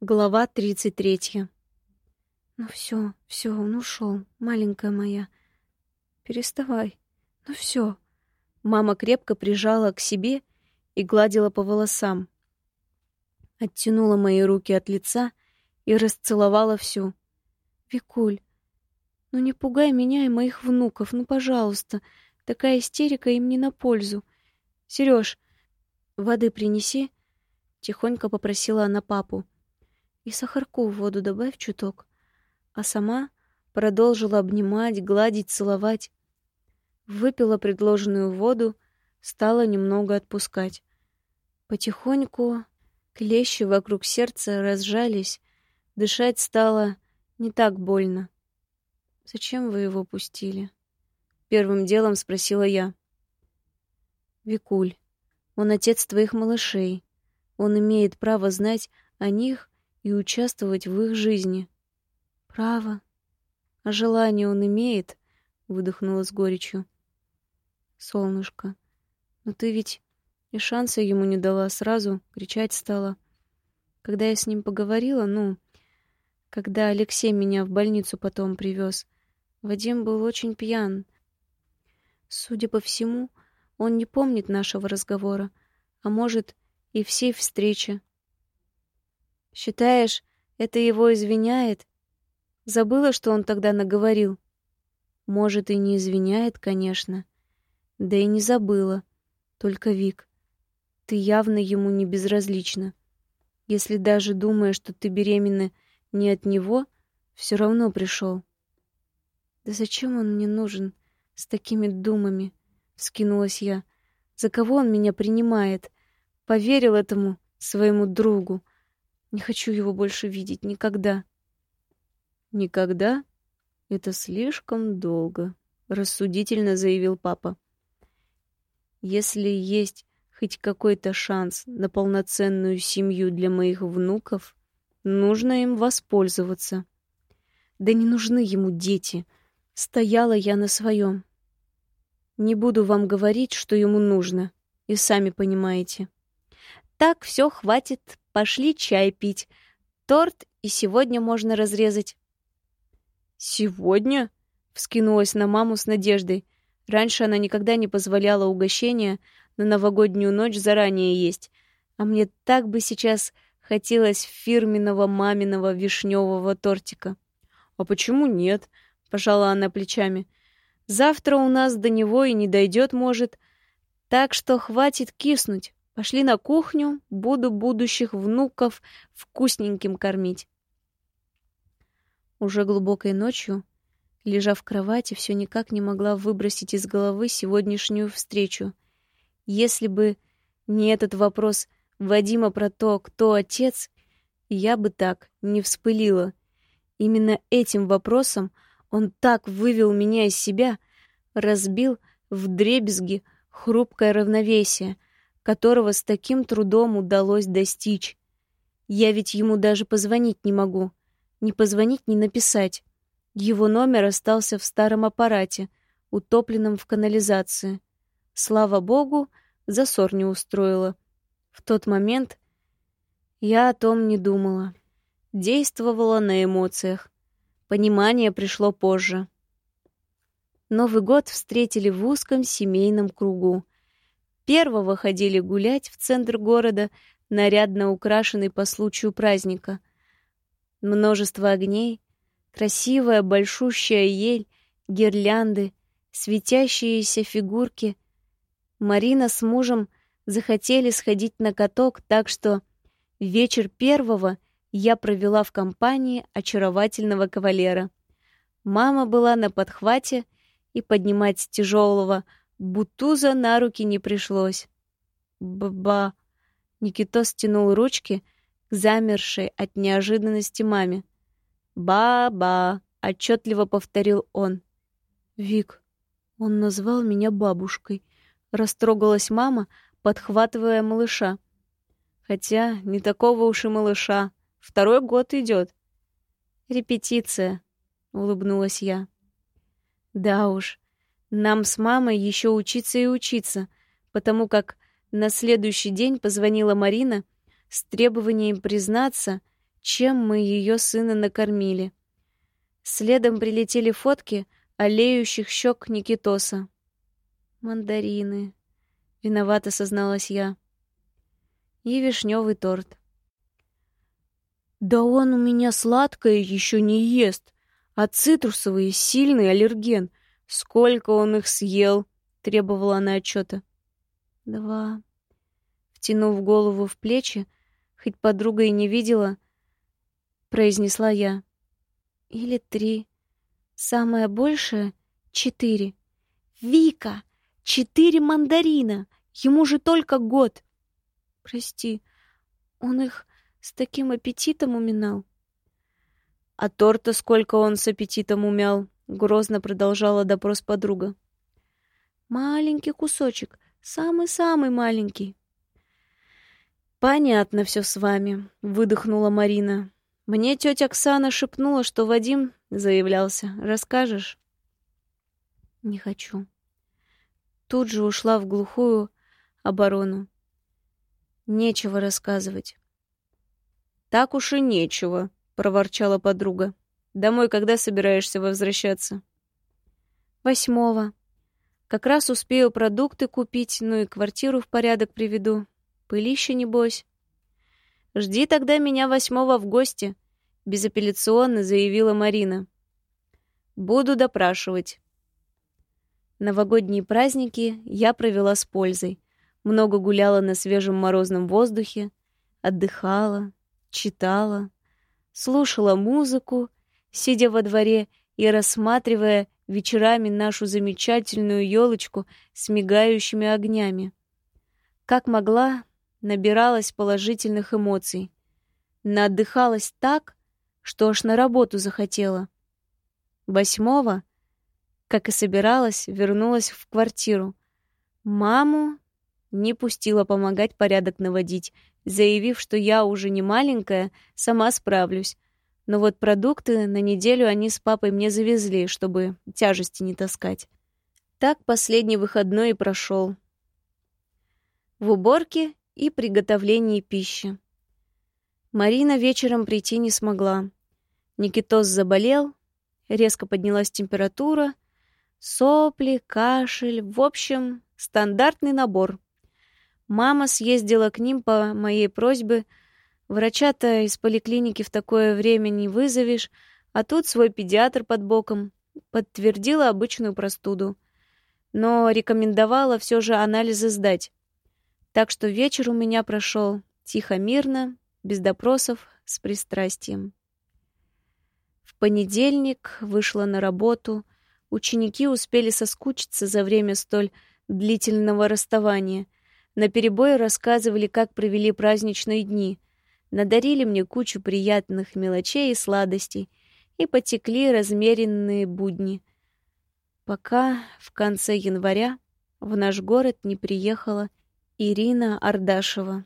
Глава тридцать третья. Ну все, все, он ушел, маленькая моя. Переставай. Ну все. Мама крепко прижала к себе и гладила по волосам. Оттянула мои руки от лица и расцеловала всю. Викуль, ну не пугай меня и моих внуков, ну пожалуйста. Такая истерика им не на пользу. Сереж, воды принеси, тихонько попросила она папу и сахарку в воду добавь чуток. А сама продолжила обнимать, гладить, целовать. Выпила предложенную воду, стала немного отпускать. Потихоньку клещи вокруг сердца разжались, дышать стало не так больно. «Зачем вы его пустили?» Первым делом спросила я. «Викуль, он отец твоих малышей. Он имеет право знать о них и участвовать в их жизни. Право. А желание он имеет, выдохнула с горечью. Солнышко, но ты ведь и шанса ему не дала, сразу кричать стала. Когда я с ним поговорила, ну, когда Алексей меня в больницу потом привез, Вадим был очень пьян. Судя по всему, он не помнит нашего разговора, а может, и всей встречи. Считаешь, это его извиняет? Забыла, что он тогда наговорил? Может, и не извиняет, конечно. Да и не забыла. Только, Вик, ты явно ему не безразлична. Если даже думаешь, что ты беременна не от него, все равно пришел. Да зачем он мне нужен с такими думами? Вскинулась я. За кого он меня принимает? Поверил этому своему другу. Не хочу его больше видеть никогда. Никогда? Это слишком долго, рассудительно заявил папа. Если есть хоть какой-то шанс на полноценную семью для моих внуков, нужно им воспользоваться. Да не нужны ему дети. Стояла я на своем. Не буду вам говорить, что ему нужно, и сами понимаете. Так, все, хватит, Пошли чай пить. Торт и сегодня можно разрезать. Сегодня? Вскинулась на маму с надеждой. Раньше она никогда не позволяла угощения на новогоднюю ночь заранее есть, а мне так бы сейчас хотелось фирменного маминого вишневого тортика. А почему нет? пожала она плечами. Завтра у нас до него и не дойдет, может. Так что хватит киснуть. Пошли на кухню, буду будущих внуков вкусненьким кормить. Уже глубокой ночью, лежа в кровати, все никак не могла выбросить из головы сегодняшнюю встречу. Если бы не этот вопрос Вадима про то, кто отец, я бы так не вспылила. Именно этим вопросом он так вывел меня из себя, разбил в дребезги хрупкое равновесие — которого с таким трудом удалось достичь. Я ведь ему даже позвонить не могу. Не позвонить, не написать. Его номер остался в старом аппарате, утопленном в канализации. Слава богу, засор не устроила. В тот момент я о том не думала. Действовала на эмоциях. Понимание пришло позже. Новый год встретили в узком семейном кругу. Первого ходили гулять в центр города, нарядно украшенный по случаю праздника. Множество огней, красивая большущая ель, гирлянды, светящиеся фигурки. Марина с мужем захотели сходить на каток, так что вечер первого я провела в компании очаровательного кавалера. Мама была на подхвате, и поднимать тяжелого Бутуза на руки не пришлось. Баба. Никито стянул ручки к замершей от неожиданности маме. «Ба-ба!» — отчетливо повторил он. «Вик, он назвал меня бабушкой», — растрогалась мама, подхватывая малыша. «Хотя не такого уж и малыша. Второй год идет». «Репетиция», — улыбнулась я. «Да уж, нам с мамой еще учиться и учиться, потому как на следующий день позвонила Марина с требованием признаться чем мы ее сына накормили. Следом прилетели фотки олеющих щек Никитоса. «Мандарины», — виновато созналась я. «И вишневый торт». «Да он у меня сладкое еще не ест, а цитрусовый — сильный аллерген. Сколько он их съел?» — требовала она отчета. «Два». Втянув голову в плечи, хоть подруга и не видела, произнесла я. «Или три. Самое большее — четыре. Вика! Четыре мандарина! Ему же только год!» «Прости, он их с таким аппетитом уминал. А торта сколько он с аппетитом умял? Грозно продолжала допрос подруга. Маленький кусочек, самый-самый маленький. Понятно все с вами, выдохнула Марина. Мне тетя Оксана шепнула, что Вадим заявлялся. Расскажешь? Не хочу. Тут же ушла в глухую оборону. Нечего рассказывать. Так уж и нечего, проворчала подруга. Домой когда собираешься возвращаться? Восьмого. Как раз успею продукты купить, ну и квартиру в порядок приведу. Пылище, небось. Жди тогда меня восьмого в гости, безапелляционно заявила Марина. Буду допрашивать. Новогодние праздники я провела с пользой. Много гуляла на свежем морозном воздухе, отдыхала, читала, слушала музыку, сидя во дворе и рассматривая вечерами нашу замечательную елочку с мигающими огнями. Как могла, набиралась положительных эмоций. Наотдыхалась так, что аж на работу захотела. Восьмого, как и собиралась, вернулась в квартиру. Маму не пустила помогать порядок наводить, заявив, что я уже не маленькая, сама справлюсь. Но вот продукты на неделю они с папой мне завезли, чтобы тяжести не таскать. Так последний выходной и прошел. В уборке и приготовлении пищи. Марина вечером прийти не смогла. Никитос заболел, резко поднялась температура, сопли, кашель, в общем, стандартный набор. Мама съездила к ним по моей просьбе. Врача-то из поликлиники в такое время не вызовешь, а тут свой педиатр под боком. Подтвердила обычную простуду. Но рекомендовала все же анализы сдать. Так что вечер у меня прошел тихо-мирно, без допросов, с пристрастием. В понедельник вышла на работу. Ученики успели соскучиться за время столь длительного расставания — Наперебой рассказывали, как провели праздничные дни, надарили мне кучу приятных мелочей и сладостей, и потекли размеренные будни. Пока в конце января в наш город не приехала Ирина Ардашева.